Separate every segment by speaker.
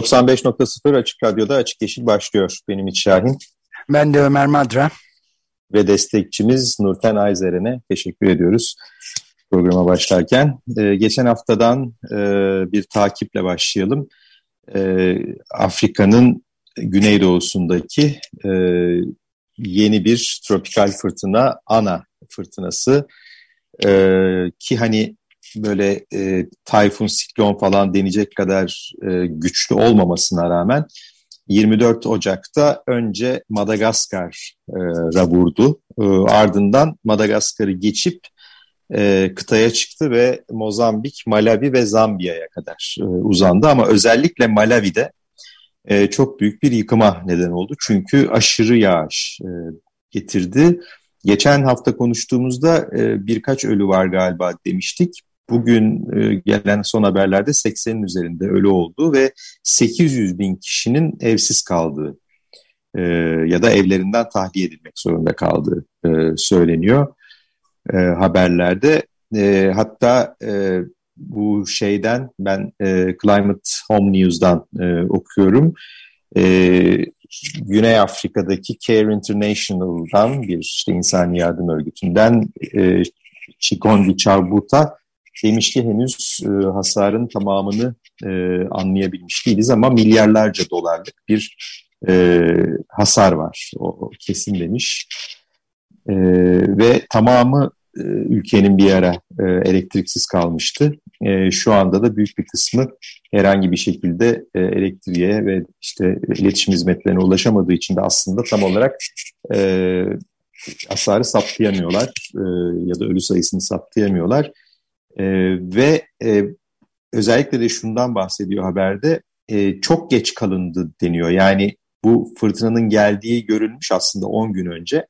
Speaker 1: 95.0 Açık Radyo'da Açık Yeşil başlıyor. Benim İç Şahin.
Speaker 2: Ben de Ömer Madra.
Speaker 1: Ve destekçimiz Nurten Ayzeren'e teşekkür ediyoruz programa başlarken. Ee, geçen haftadan e, bir takiple başlayalım. Ee, Afrika'nın güneydoğusunda,ki e, yeni bir tropikal fırtına, Ana fırtınası e, ki hani böyle e, tayfun, siklon falan denecek kadar e, güçlü olmamasına rağmen 24 Ocak'ta önce Madagaskar'a vurdu. E, ardından Madagaskar'ı geçip e, kıtaya çıktı ve Mozambik, Malawi ve Zambiya'ya kadar e, uzandı. Ama özellikle Malawi'de e, çok büyük bir yıkıma neden oldu. Çünkü aşırı yağış e, getirdi. Geçen hafta konuştuğumuzda e, birkaç ölü var galiba demiştik. Bugün e, gelen son haberlerde 80'in üzerinde ölü oldu ve 800 bin kişinin evsiz kaldığı e, ya da evlerinden tahliye edilmek zorunda kaldığı e, söyleniyor haberlerde. Hatta bu şeyden ben Climate Home News'dan okuyorum. Güney Afrika'daki Care International'dan bir işte insani yardım örgütünden Chikondi Chabuta demiş ki henüz e, hasarın tamamını e, anlayabilmiş değiliz ama milyarlarca dolarlık bir e, hasar var. O, kesin demiş. E, ve tamamı e, ülkenin bir ara e, elektriksiz kalmıştı. E, şu anda da büyük bir kısmı herhangi bir şekilde e, elektriğe ve işte iletişim hizmetlerine ulaşamadığı için de aslında tam olarak e, hasarı saptayamıyorlar e, ya da ölü sayısını saptayamıyorlar. E, ve e, özellikle de şundan bahsediyor haberde e, çok geç kalındı deniyor. Yani bu fırtınanın geldiği görülmüş aslında 10 gün önce.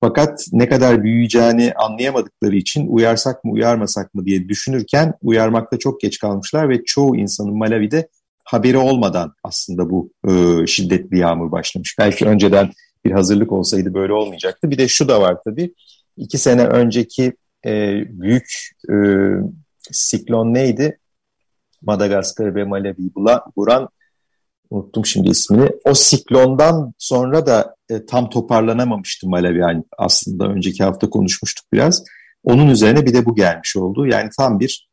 Speaker 1: Fakat ne kadar büyüyeceğini anlayamadıkları için uyarsak mı uyarmasak mı diye düşünürken uyarmakta çok geç kalmışlar ve çoğu insanın Malawi'de haberi olmadan aslında bu e, şiddetli yağmur başlamış. Belki önceden bir hazırlık olsaydı böyle olmayacaktı. Bir de şu da var tabii. İki sene önceki e, büyük e, siklon neydi? Madagaskar ve Malawi vuran unuttum şimdi ismini. O siklondan sonra da e, tam toparlanamamıştı Malawi yani aslında önceki hafta konuşmuştuk biraz. Onun üzerine bir de bu gelmiş oldu. Yani tam bir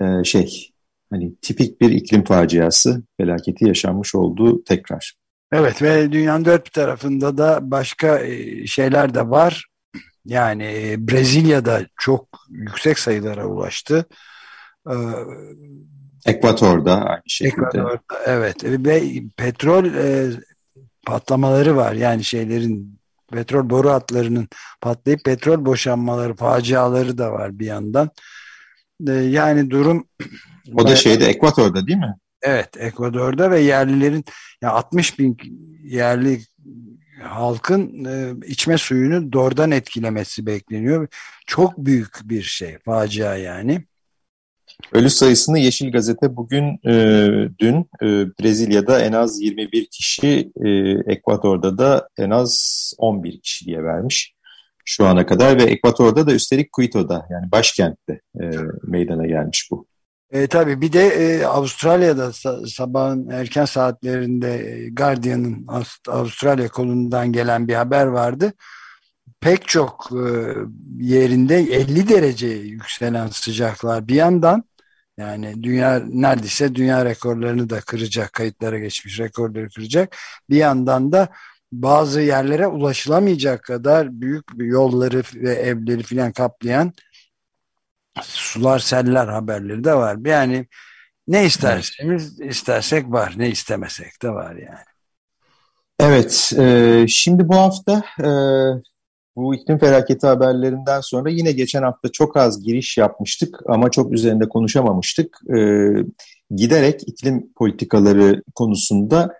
Speaker 1: e, şey hani tipik bir iklim faciası felaketi yaşanmış oldu tekrar.
Speaker 2: Evet ve dünyanın dört bir tarafında da başka e, şeyler de var. Yani e, Brezilya'da çok yüksek sayılara ulaştı.
Speaker 1: Ee, Ekvator'da aynı şekilde. Ekvator'da,
Speaker 2: evet ve petrol e, patlamaları var. Yani şeylerin petrol boru hatlarının patlayıp petrol boşanmaları, faciaları da var bir yandan. E, yani durum...
Speaker 1: O da şeyde Ekvator'da değil mi?
Speaker 2: Evet, Ekvador'da ve yerlilerin ya 60 bin yerli halkın e, içme suyunu doğrudan etkilemesi bekleniyor. Çok büyük bir şey, facia yani.
Speaker 1: Ölü sayısını Yeşil Gazete bugün, e, dün e, Brezilya'da en az 21 kişi, e, Ekvador'da da en az 11 kişi diye vermiş şu ana kadar ve Ekvador'da da üstelik Quito'da yani başkentte e, meydana gelmiş bu.
Speaker 2: E, tabii bir de e, Avustralya'da sabahın erken saatlerinde e, Guardian'ın Avustralya kolundan gelen bir haber vardı. Pek çok e, yerinde 50 derece yükselen sıcaklar bir yandan yani dünya neredeyse dünya rekorlarını da kıracak kayıtlara geçmiş rekorları kıracak. Bir yandan da bazı yerlere ulaşılamayacak kadar büyük yolları ve evleri filan kaplayan sular seller haberleri de var. Yani ne isterseniz evet. istersek var, ne istemesek de var yani.
Speaker 1: Evet, e, şimdi bu hafta e, bu iklim felaketi haberlerinden sonra yine geçen hafta çok az giriş yapmıştık ama çok üzerinde konuşamamıştık. E, giderek iklim politikaları konusunda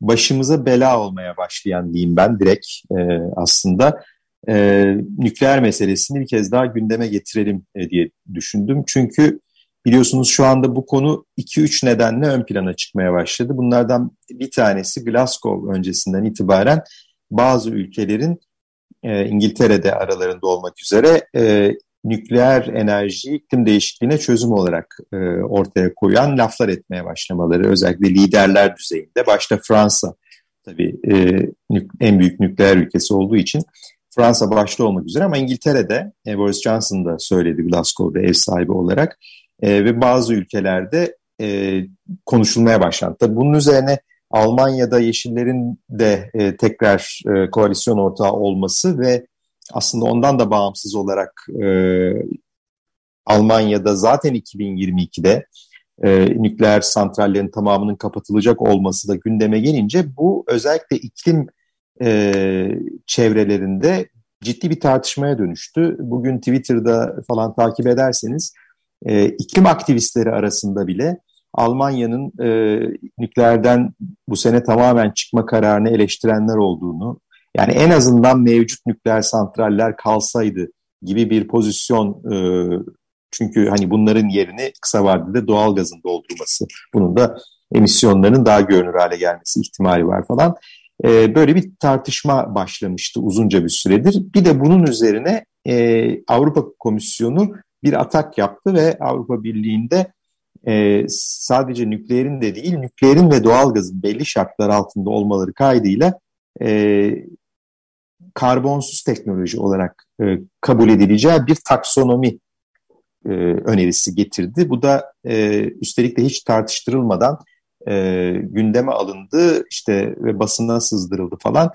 Speaker 1: başımıza bela olmaya başlayan diyeyim ben direkt e, aslında e, nükleer meselesini bir kez daha gündeme getirelim e, diye düşündüm. Çünkü biliyorsunuz şu anda bu konu 2-3 nedenle ön plana çıkmaya başladı. Bunlardan bir tanesi Glasgow öncesinden itibaren bazı ülkelerin e, İngiltere'de aralarında olmak üzere e, nükleer enerji iklim değişikliğine çözüm olarak e, ortaya koyan laflar etmeye başlamaları özellikle liderler düzeyinde başta Fransa tabii e, en büyük nükleer ülkesi olduğu için Fransa başta olmak üzere ama İngiltere'de e, Boris Johnson da söyledi Glasgow'da ev sahibi olarak e, ve bazı ülkelerde e, konuşulmaya başlandı. Tabii bunun üzerine Almanya'da Yeşillerin de e, tekrar e, koalisyon ortağı olması ve aslında ondan da bağımsız olarak e, Almanya'da zaten 2022'de e, nükleer santrallerin tamamının kapatılacak olması da gündeme gelince bu özellikle iklim e, çevrelerinde ciddi bir tartışmaya dönüştü. Bugün Twitter'da falan takip ederseniz e, iklim aktivistleri arasında bile Almanya'nın e, nükleerden bu sene tamamen çıkma kararını eleştirenler olduğunu, yani en azından mevcut nükleer santraller kalsaydı gibi bir pozisyon e, çünkü hani bunların yerini kısa vadede doğal gazın doldurması, bunun da emisyonların daha görünür hale gelmesi ihtimali var falan. E, böyle bir tartışma başlamıştı uzunca bir süredir. Bir de bunun üzerine e, Avrupa Komisyonu bir atak yaptı ve Avrupa Birliği'nde e, sadece nükleerin de değil, nükleerin ve doğalgazın belli şartlar altında olmaları kaydıyla e, karbonsuz teknoloji olarak e, kabul edileceği bir taksonomi e, önerisi getirdi. Bu da e, üstelik de hiç tartıştırılmadan e, gündeme alındı işte ve basına sızdırıldı falan.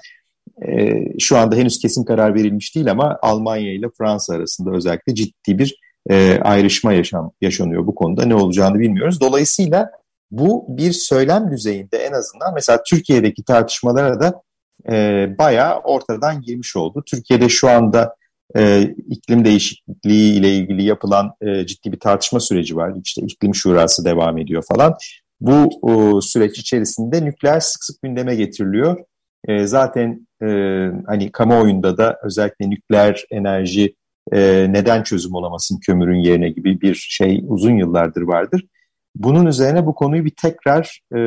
Speaker 1: E, şu anda henüz kesin karar verilmiş değil ama Almanya ile Fransa arasında özellikle ciddi bir e, ayrışma yaşam, yaşanıyor bu konuda. Ne olacağını bilmiyoruz. Dolayısıyla bu bir söylem düzeyinde en azından mesela Türkiye'deki tartışmalara da e, bayağı ortadan girmiş oldu. Türkiye'de şu anda e, iklim değişikliği ile ilgili yapılan e, ciddi bir tartışma süreci var. İşte iklim şurası devam ediyor falan. Bu o, süreç içerisinde nükleer sık sık gündeme getiriliyor. E, zaten e, hani kamuoyunda da özellikle nükleer enerji e, neden çözüm olamasın kömürün yerine gibi bir şey uzun yıllardır vardır. Bunun üzerine bu konuyu bir tekrar e,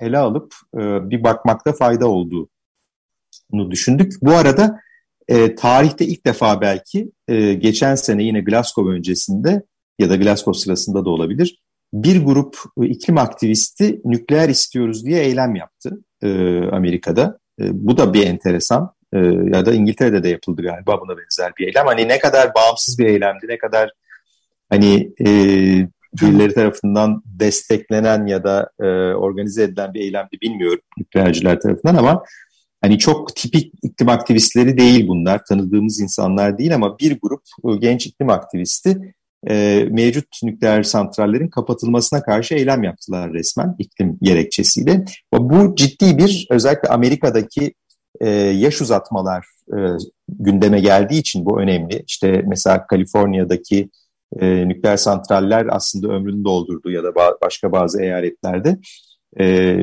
Speaker 1: ele alıp e, bir bakmakta fayda olduğunu düşündük. Bu arada e, tarihte ilk defa belki e, geçen sene yine Glasgow öncesinde ya da Glasgow sırasında da olabilir bir grup iklim aktivisti nükleer istiyoruz diye eylem yaptı e, Amerika'da. E, bu da bir enteresan e, ya da İngiltere'de de yapıldı galiba buna benzer bir eylem. Hani ne kadar bağımsız bir eylemdi, ne kadar hani e, birileri tarafından desteklenen ya da e, organize edilen bir eylemdi bilmiyorum nükleerciler tarafından ama hani çok tipik iklim aktivistleri değil bunlar. Tanıdığımız insanlar değil ama bir grup e, genç iklim aktivisti e, mevcut nükleer santrallerin kapatılmasına karşı eylem yaptılar resmen iklim gerekçesiyle. Bu ciddi bir özellikle Amerika'daki e, yaş uzatmalar e, gündeme geldiği için bu önemli. İşte mesela Kaliforniya'daki e, nükleer santraller aslında ömrünü doldurdu ya da ba başka bazı eyaletlerde. E,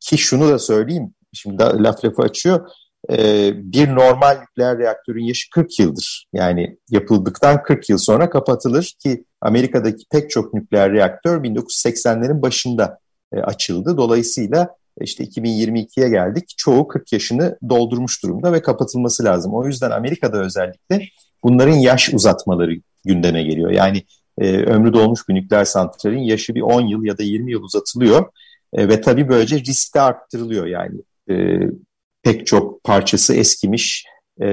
Speaker 1: ki şunu da söyleyeyim, şimdi laf lafı açıyor. E, bir normal nükleer reaktörün yaşı 40 yıldır. Yani yapıldıktan 40 yıl sonra kapatılır ki Amerika'daki pek çok nükleer reaktör 1980'lerin başında e, açıldı. Dolayısıyla işte 2022'ye geldik. Çoğu 40 yaşını doldurmuş durumda ve kapatılması lazım. O yüzden Amerika'da özellikle bunların yaş uzatmaları gündeme geliyor. Yani e, ömrü dolmuş bir nükleer santralin yaşı bir 10 yıl ya da 20 yıl uzatılıyor. E, ve tabii böylece risk de arttırılıyor yani. E, pek çok parçası eskimiş, e,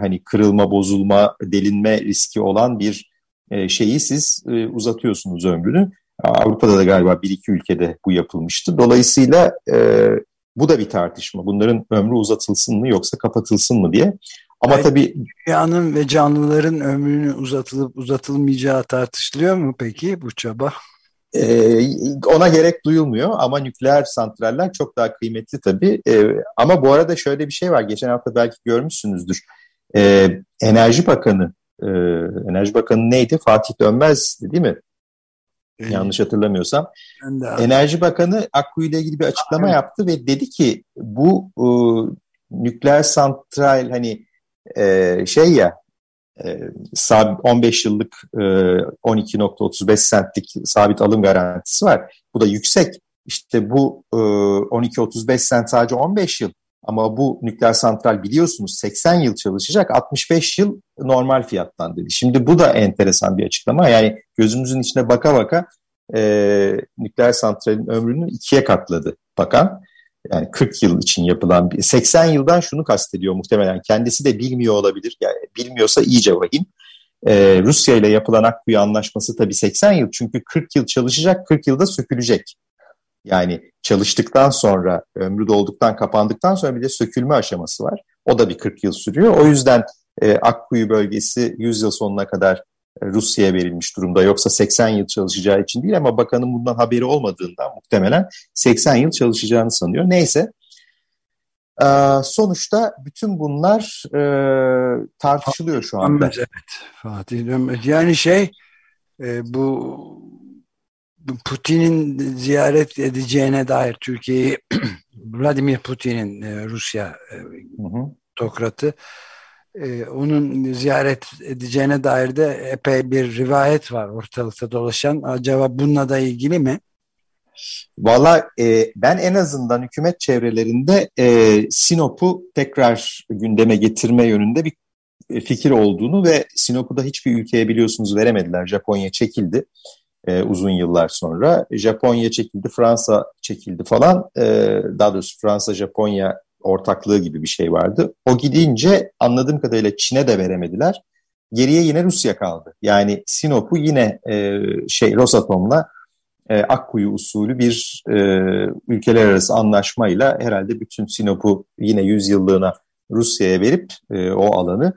Speaker 1: hani kırılma, bozulma, delinme riski olan bir e, şeyi siz e, uzatıyorsunuz ömrünü. Avrupa'da da galiba bir iki ülkede bu yapılmıştı. Dolayısıyla e, bu da bir tartışma. Bunların ömrü uzatılsın mı yoksa kapatılsın mı diye. Ama evet, tabii
Speaker 2: dünyanın ve canlıların ömrünün uzatılıp uzatılmayacağı tartışılıyor mu peki bu çaba?
Speaker 1: Ee, ona gerek duyulmuyor ama nükleer santraller çok daha kıymetli tabii. Ee, ama bu arada şöyle bir şey var. Geçen hafta belki görmüşsünüzdür. Ee, Enerji Bakanı, e, Enerji Bakanı neydi? Fatih Dönmez değil mi? Yanlış hatırlamıyorsam. Enerji Bakanı Akkuyu ile ilgili bir açıklama yaptı ve dedi ki bu e, nükleer santral hani e, şey ya e, 15 yıllık e, 12.35 centlik sabit alım garantisi var. Bu da yüksek. İşte bu e, 12.35 cent sadece 15 yıl. Ama bu nükleer santral biliyorsunuz 80 yıl çalışacak 65 yıl normal fiyattan dedi. Şimdi bu da enteresan bir açıklama. Yani gözümüzün içine baka baka e, nükleer santralin ömrünü ikiye katladı bakan. Yani 40 yıl için yapılan bir 80 yıldan şunu kastediyor muhtemelen. Kendisi de bilmiyor olabilir. Yani bilmiyorsa iyice vahim. Ee, Rusya ile yapılan Akkuyu anlaşması tabii 80 yıl. Çünkü 40 yıl çalışacak, 40 yılda sökülecek. Yani çalıştıktan sonra, ömrü dolduktan, kapandıktan sonra bir de sökülme aşaması var. O da bir 40 yıl sürüyor. O yüzden e, Akkuyu bölgesi 100 yıl sonuna kadar Rusya'ya verilmiş durumda. Yoksa 80 yıl çalışacağı için değil ama bakanın bundan haberi olmadığından muhtemelen 80 yıl çalışacağını sanıyor. Neyse. Ee, sonuçta bütün bunlar e, tartışılıyor şu anda.
Speaker 2: Evet Fatih Dönmez. Yani şey e, bu Putin'in ziyaret edeceğine dair Türkiye'yi Vladimir Putin'in e, Rusya e, otokratı e, onun ziyaret edeceğine dair de epey bir rivayet var ortalıkta dolaşan. Acaba bununla da ilgili mi?
Speaker 1: Valla e, ben en azından hükümet çevrelerinde e, Sinop'u tekrar gündeme getirme yönünde bir e, fikir olduğunu ve Sinop'u da hiçbir ülkeye biliyorsunuz veremediler. Japonya çekildi e, uzun yıllar sonra. Japonya çekildi, Fransa çekildi falan. E, daha doğrusu Fransa-Japonya ortaklığı gibi bir şey vardı. O gidince anladığım kadarıyla Çin'e de veremediler. Geriye yine Rusya kaldı. Yani Sinop'u yine e, şey Rosatom'la e, Akkuyu usulü bir e, ülkeler arası anlaşmayla herhalde bütün Sinop'u yine 100 yıllığına Rusya'ya verip e, o alanı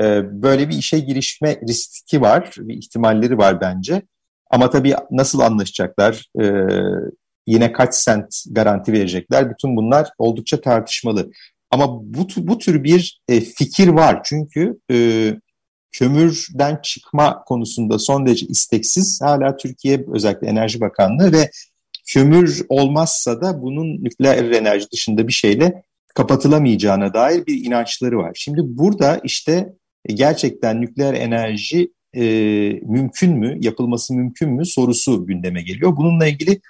Speaker 1: e, böyle bir işe girişme riski var, bir ihtimalleri var bence. Ama tabii nasıl anlaşacaklar, e, yine kaç sent garanti verecekler, bütün bunlar oldukça tartışmalı. Ama bu, bu tür bir e, fikir var çünkü e, kömürden çıkma konusunda son derece isteksiz hala Türkiye özellikle Enerji Bakanlığı ve kömür olmazsa da bunun nükleer enerji dışında bir şeyle kapatılamayacağına dair bir inançları var. Şimdi burada işte gerçekten nükleer enerji e, mümkün mü, yapılması mümkün mü sorusu gündeme geliyor. Bununla ilgili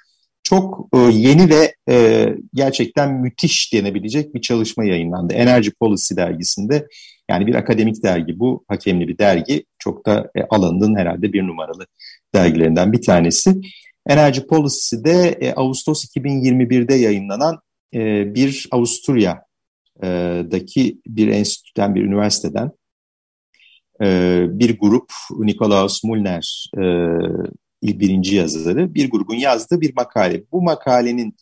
Speaker 1: çok e, yeni ve e, gerçekten müthiş denebilecek bir çalışma yayınlandı. Energy Policy dergisinde yani bir akademik dergi bu, hakemli bir dergi. Çok da e, alanının herhalde bir numaralı dergilerinden bir tanesi. Energy Policy'de e, Ağustos 2021'de yayınlanan bir Avusturya'daki bir enstitüden, bir üniversiteden bir grup Nikolaus Mullner e, birinci yazarı bir grubun yazdığı bir makale. Bu makalenin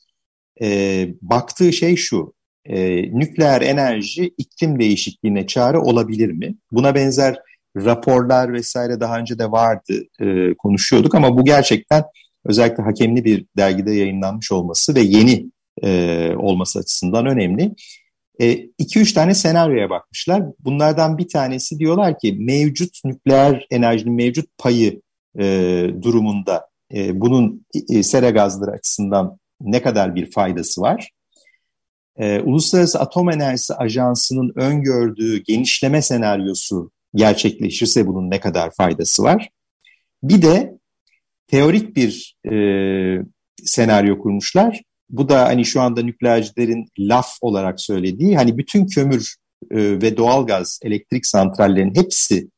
Speaker 1: e, baktığı şey şu, e, nükleer enerji iklim değişikliğine çare olabilir mi? Buna benzer raporlar vesaire daha önce de vardı, e, konuşuyorduk ama bu gerçekten özellikle hakemli bir dergide yayınlanmış olması ve yeni e, olması açısından önemli. 2-3 e, tane senaryoya bakmışlar. Bunlardan bir tanesi diyorlar ki mevcut nükleer enerjinin mevcut payı e, durumunda e, bunun e, sera gazları açısından ne kadar bir faydası var? E, Uluslararası Atom Enerjisi Ajansı'nın öngördüğü genişleme senaryosu gerçekleşirse bunun ne kadar faydası var? Bir de teorik bir e, senaryo kurmuşlar. Bu da hani şu anda nükleercilerin laf olarak söylediği hani bütün kömür e, ve doğalgaz elektrik santrallerinin hepsi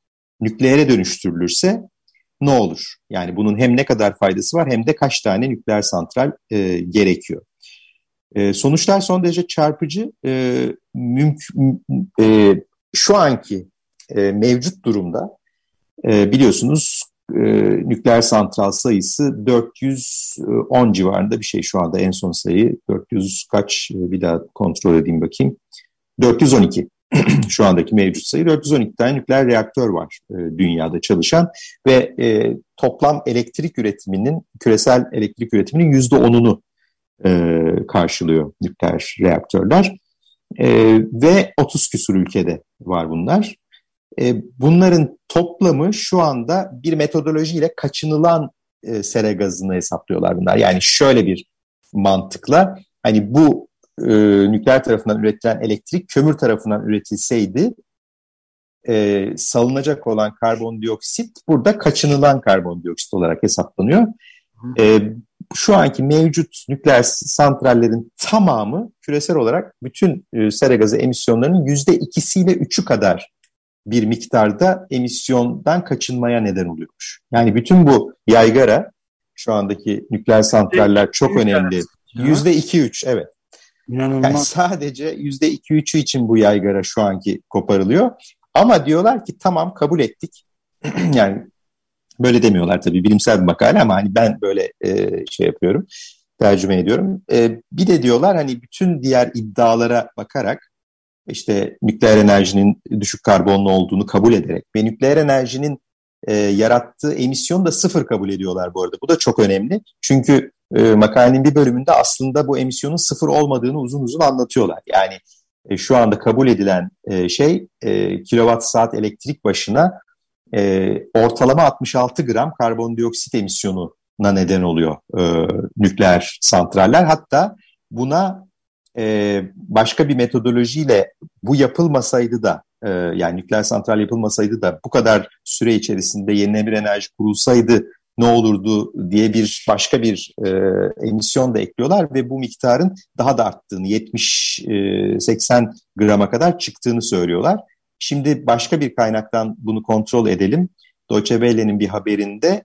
Speaker 1: nükleere dönüştürülürse ne olur? Yani bunun hem ne kadar faydası var hem de kaç tane nükleer santral e, gerekiyor. E, sonuçlar son derece çarpıcı. E, mümkün, e, şu anki e, mevcut durumda e, biliyorsunuz e, nükleer santral sayısı 410 civarında bir şey şu anda en son sayı. 400 kaç e, bir daha kontrol edeyim bakayım. 412 şu andaki mevcut sayı 412 tane nükleer reaktör var e, dünyada çalışan ve e, toplam elektrik üretiminin küresel elektrik üretiminin yüzde onunu e, karşılıyor nükleer reaktörler e, ve 30 küsur ülkede var bunlar. E, bunların toplamı şu anda bir metodolojiyle kaçınılan e, sera gazını hesaplıyorlar bunlar. Yani şöyle bir mantıkla hani bu e, nükleer tarafından üretilen elektrik kömür tarafından üretilseydi e, salınacak olan karbondioksit burada kaçınılan karbondioksit olarak hesaplanıyor. E, şu anki mevcut nükleer santrallerin tamamı küresel olarak bütün e, sera gazı emisyonlarının yüzde ikisiyle üçü kadar bir miktarda emisyondan kaçınmaya neden oluyormuş. Yani bütün bu yaygara şu andaki nükleer santraller çok önemli. Yüzde iki üç evet. İnanılmaz. Yani sadece yüzde iki üçü için bu yaygara şu anki koparılıyor. Ama diyorlar ki tamam kabul ettik. yani böyle demiyorlar tabii bilimsel bir makale ama hani ben böyle e, şey yapıyorum tercüme ediyorum. E, bir de diyorlar hani bütün diğer iddialara bakarak işte nükleer enerjinin düşük karbonlu olduğunu kabul ederek ve nükleer enerjinin e, yarattığı emisyonu da sıfır kabul ediyorlar bu arada. Bu da çok önemli. Çünkü e, makalenin bir bölümünde aslında bu emisyonun sıfır olmadığını uzun uzun anlatıyorlar. Yani e, şu anda kabul edilen e, şey e, kilowatt saat elektrik başına e, ortalama 66 gram karbondioksit emisyonuna neden oluyor e, nükleer santraller. Hatta buna e, başka bir metodolojiyle bu yapılmasaydı da e, yani nükleer santral yapılmasaydı da bu kadar süre içerisinde yenilenebilir enerji kurulsaydı ne olurdu diye bir başka bir e, emisyon da ekliyorlar ve bu miktarın daha da arttığını 70-80 e, grama kadar çıktığını söylüyorlar. Şimdi başka bir kaynaktan bunu kontrol edelim. Deutsche Welle'nin bir haberinde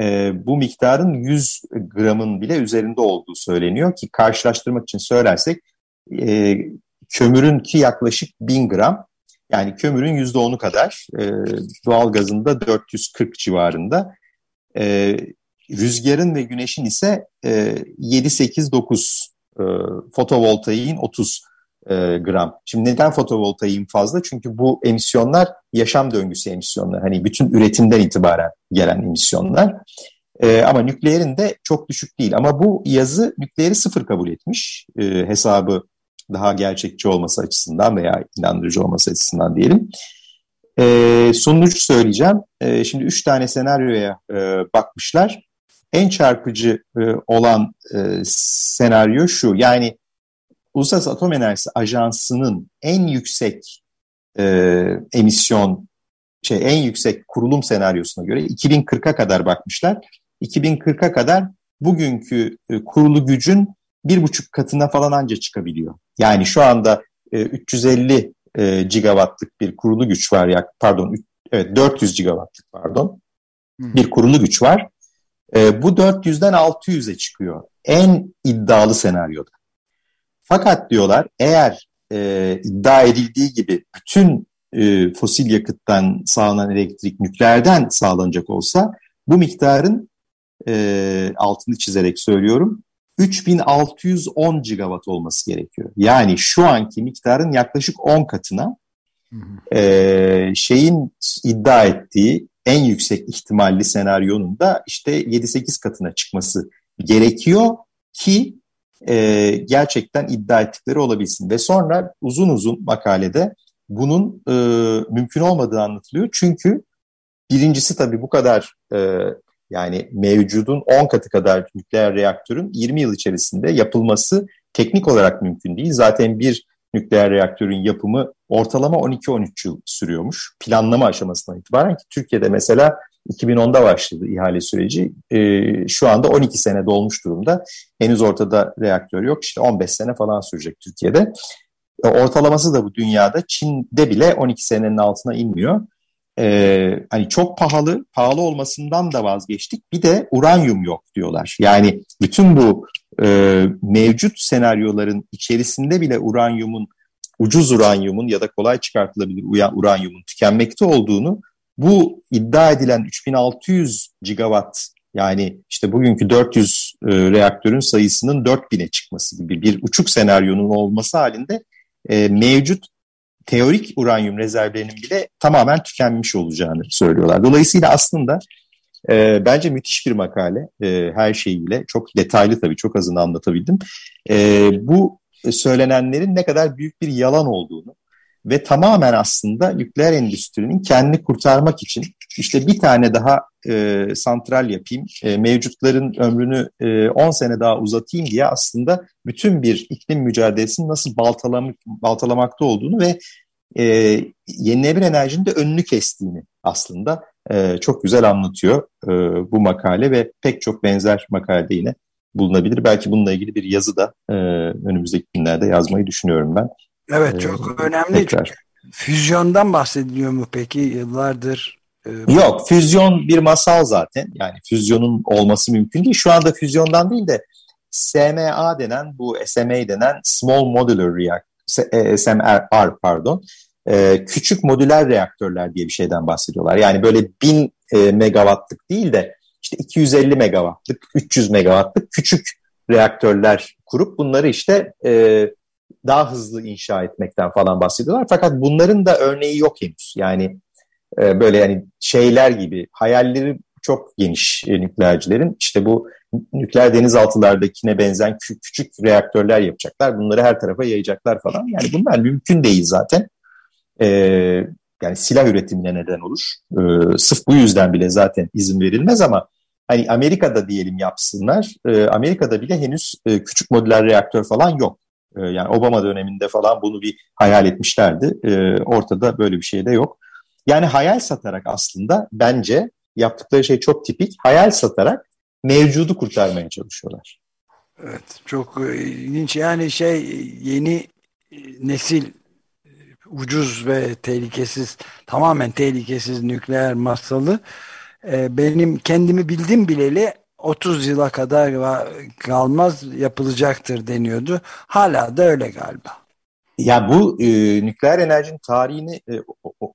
Speaker 1: e, bu miktarın 100 gramın bile üzerinde olduğu söyleniyor ki karşılaştırmak için söylersek e, kömürün ki yaklaşık 1000 gram yani kömürün %10'u kadar e, doğal gazında 440 civarında e, rüzgarın ve güneşin ise e, 7-8-9 e, fotovoltaiğin 30 e, gram. Şimdi neden fotovoltaiğin fazla? Çünkü bu emisyonlar yaşam döngüsü emisyonlar. Hani bütün üretimden itibaren gelen emisyonlar. E, ama nükleerin de çok düşük değil. Ama bu yazı nükleeri sıfır kabul etmiş. E, hesabı daha gerçekçi olması açısından veya inandırıcı olması açısından diyelim. E, sonucu söyleyeceğim. E, şimdi üç tane senaryoya e, bakmışlar. En çarpıcı e, olan e, senaryo şu. Yani Uluslararası Atom Enerjisi Ajansı'nın en yüksek e, emisyon, şey en yüksek kurulum senaryosuna göre 2040'a kadar bakmışlar. 2040'a kadar bugünkü e, kurulu gücün bir buçuk katına falan anca çıkabiliyor. Yani şu anda e, 350 e, gigawattlık bir kurulu güç var ya pardon evet 400 gigawattlık pardon bir kurulu güç var. E, bu 400'den 600'e çıkıyor en iddialı senaryoda. Fakat diyorlar eğer e, iddia edildiği gibi bütün e, fosil yakıttan sağlanan elektrik nükleerden sağlanacak olsa bu miktarın e, altını çizerek söylüyorum 3610 gigawatt olması gerekiyor. Yani şu anki miktarın yaklaşık 10 katına e, şeyin iddia ettiği en yüksek ihtimalli senaryonun da işte 7-8 katına çıkması gerekiyor ki e, gerçekten iddia ettikleri olabilsin. Ve sonra uzun uzun makalede bunun e, mümkün olmadığı anlatılıyor. Çünkü birincisi tabii bu kadar e, yani mevcudun 10 katı kadar nükleer reaktörün 20 yıl içerisinde yapılması teknik olarak mümkün değil. Zaten bir nükleer reaktörün yapımı ortalama 12-13 yıl sürüyormuş. Planlama aşamasından itibaren ki Türkiye'de mesela 2010'da başladı ihale süreci. Ee, şu anda 12 sene dolmuş durumda. Henüz ortada reaktör yok. İşte 15 sene falan sürecek Türkiye'de. E, ortalaması da bu dünyada. Çin'de bile 12 senenin altına inmiyor e, hani çok pahalı, pahalı olmasından da vazgeçtik. Bir de uranyum yok diyorlar. Yani bütün bu e, mevcut senaryoların içerisinde bile uranyumun, ucuz uranyumun ya da kolay çıkartılabilir uranyumun tükenmekte olduğunu bu iddia edilen 3600 gigawatt yani işte bugünkü 400 e, reaktörün sayısının 4000'e çıkması gibi bir uçuk senaryonun olması halinde e, mevcut teorik uranyum rezervlerinin bile tamamen tükenmiş olacağını söylüyorlar. Dolayısıyla aslında e, bence müthiş bir makale e, her şeyiyle. Çok detaylı tabii çok azını anlatabildim. E, bu söylenenlerin ne kadar büyük bir yalan olduğunu ve tamamen aslında nükleer endüstrinin kendini kurtarmak için işte bir tane daha e, santral yapayım, e, mevcutların ömrünü e, 10 sene daha uzatayım diye aslında bütün bir iklim mücadelesini nasıl baltalam baltalamakta olduğunu ve e, yenilenebilir enerjinin de önünü kestiğini aslında e, çok güzel anlatıyor e, bu makale ve pek çok benzer makalede yine bulunabilir. Belki bununla ilgili bir yazı da e, önümüzdeki günlerde yazmayı düşünüyorum ben.
Speaker 2: Evet çok ee, önemli. Tekrar. Füzyondan bahsediliyor mu peki yıllardır?
Speaker 1: E, Yok füzyon bir masal zaten. Yani füzyonun olması mümkün değil. Şu anda füzyondan değil de SMA denen bu SMA denen Small Modular Reactor, SMR pardon e, küçük modüler reaktörler diye bir şeyden bahsediyorlar. Yani böyle 1000 e, megawattlık değil de işte 250 megawattlık, 300 megawattlık küçük reaktörler kurup bunları işte e, daha hızlı inşa etmekten falan bahsediyorlar. Fakat bunların da örneği yok henüz. Yani e, böyle yani şeyler gibi hayalleri çok geniş e, nükleercilerin. İşte bu nükleer denizaltılardakine benzen kü küçük reaktörler yapacaklar. Bunları her tarafa yayacaklar falan. Yani bunlar mümkün değil zaten. E, yani silah üretimine neden olur. E, sırf bu yüzden bile zaten izin verilmez ama hani Amerika'da diyelim yapsınlar. E, Amerika'da bile henüz e, küçük modüler reaktör falan yok. E, yani Obama döneminde falan bunu bir hayal etmişlerdi. E, ortada böyle bir şey de yok. Yani hayal satarak aslında bence yaptıkları şey çok tipik. Hayal satarak mevcudu kurtarmaya çalışıyorlar.
Speaker 2: Evet çok ilginç yani şey yeni nesil ucuz ve tehlikesiz tamamen tehlikesiz nükleer masalı e, benim kendimi bildim bileli 30 yıla kadar kalmaz yapılacaktır deniyordu. Hala da öyle galiba.
Speaker 1: Ya bu e, nükleer enerjinin tarihini e,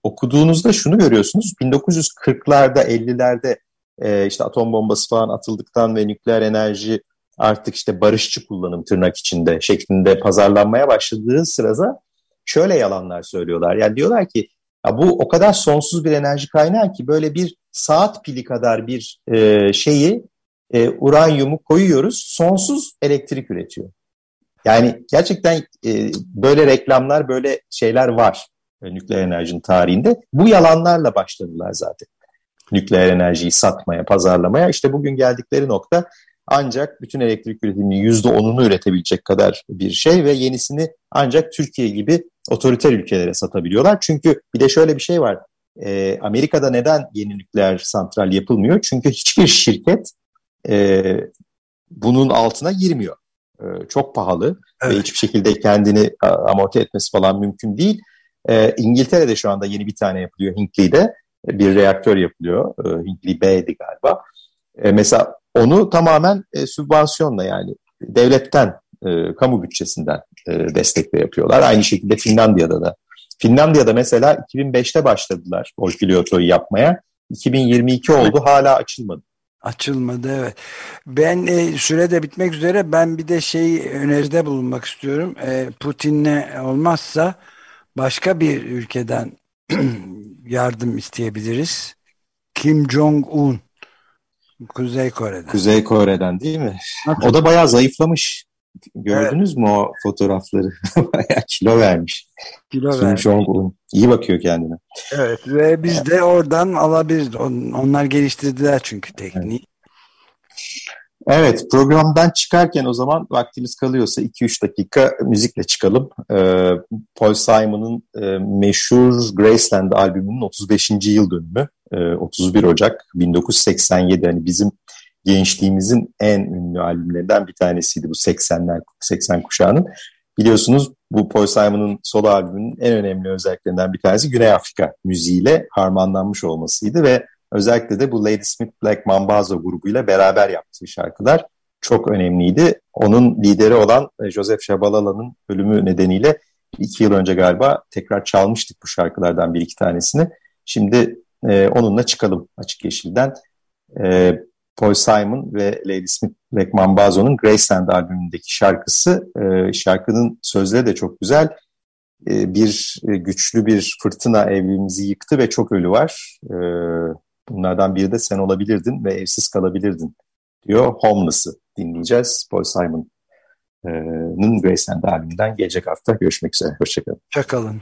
Speaker 1: okuduğunuzda şunu görüyorsunuz. 1940'larda 50'lerde e, işte atom bombası falan atıldıktan ve nükleer enerji artık işte barışçı kullanım tırnak içinde şeklinde pazarlanmaya başladığı sırada şöyle yalanlar söylüyorlar. Yani diyorlar ki ya bu o kadar sonsuz bir enerji kaynağı ki böyle bir saat pili kadar bir e, şeyi e, uranyumu koyuyoruz sonsuz elektrik üretiyor. Yani gerçekten e, böyle reklamlar böyle şeyler var e, nükleer enerjinin tarihinde. Bu yalanlarla başladılar zaten nükleer enerjiyi satmaya, pazarlamaya. İşte bugün geldikleri nokta ancak bütün elektrik üretiminin %10'unu üretebilecek kadar bir şey ve yenisini ancak Türkiye gibi otoriter ülkelere satabiliyorlar. Çünkü bir de şöyle bir şey var. E, Amerika'da neden yeni nükleer santral yapılmıyor? Çünkü hiçbir şirket e, bunun altına girmiyor. E, çok pahalı evet. ve hiçbir şekilde kendini amorti etmesi falan mümkün değil. E, İngiltere'de şu anda yeni bir tane yapılıyor Hinkley'de. Bir reaktör yapılıyor. E, Hinkley B'di galiba. E, mesela onu tamamen e, sübvansiyonla yani devletten, e, kamu bütçesinden e, destekle yapıyorlar. Aynı şekilde Finlandiya'da da. Finlandiya'da mesela 2005'te başladılar Olkiluoto'yu yapmaya. 2022 oldu hala açılmadı.
Speaker 2: Açılmadı evet. Ben e, süre de bitmek üzere ben bir de şey öneride bulunmak istiyorum. E, Putin'le olmazsa başka bir ülkeden yardım isteyebiliriz. Kim Jong-un Kuzey Kore'den.
Speaker 1: Kuzey Kore'den değil mi? Nasıl? O da bayağı zayıflamış. Gördünüz evet. mü o fotoğrafları? bayağı kilo vermiş. Kilo Kim vermiş. Jong-un. İyi bakıyor kendine.
Speaker 2: Evet ve biz de oradan alabiliriz. Onlar geliştirdiler çünkü tekniği.
Speaker 1: Evet programdan çıkarken o zaman vaktimiz kalıyorsa 2-3 dakika müzikle çıkalım. Ee, Paul Simon'ın e, meşhur Graceland albümünün 35. yıl dönümü. 31 ee, Ocak 1987 hani bizim gençliğimizin en ünlü albümlerinden bir tanesiydi bu 80'ler 80 kuşağının. Biliyorsunuz bu Paul Simon'ın solo albümünün en önemli özelliklerinden bir tanesi Güney Afrika müziğiyle harmanlanmış olmasıydı ve özellikle de bu Lady Smith Black Mambazo grubuyla beraber yaptığı şarkılar çok önemliydi. Onun lideri olan e, Joseph Shabalala'nın ölümü nedeniyle iki yıl önce galiba tekrar çalmıştık bu şarkılardan bir iki tanesini. Şimdi e, onunla çıkalım Açık Yeşil'den. E, Paul Simon ve Lady Smith Black Mambazo'nun Graceland albümündeki şarkısı. E, şarkının sözleri de çok güzel. E, bir e, güçlü bir fırtına evimizi yıktı ve çok ölü var. E, bunlardan biri de sen olabilirdin ve evsiz kalabilirdin diyor. Homeless'ı dinleyeceğiz. Paul Simon'ın Graceland albümünden gelecek hafta görüşmek üzere. Hoşçakalın.
Speaker 2: Hoşçakalın.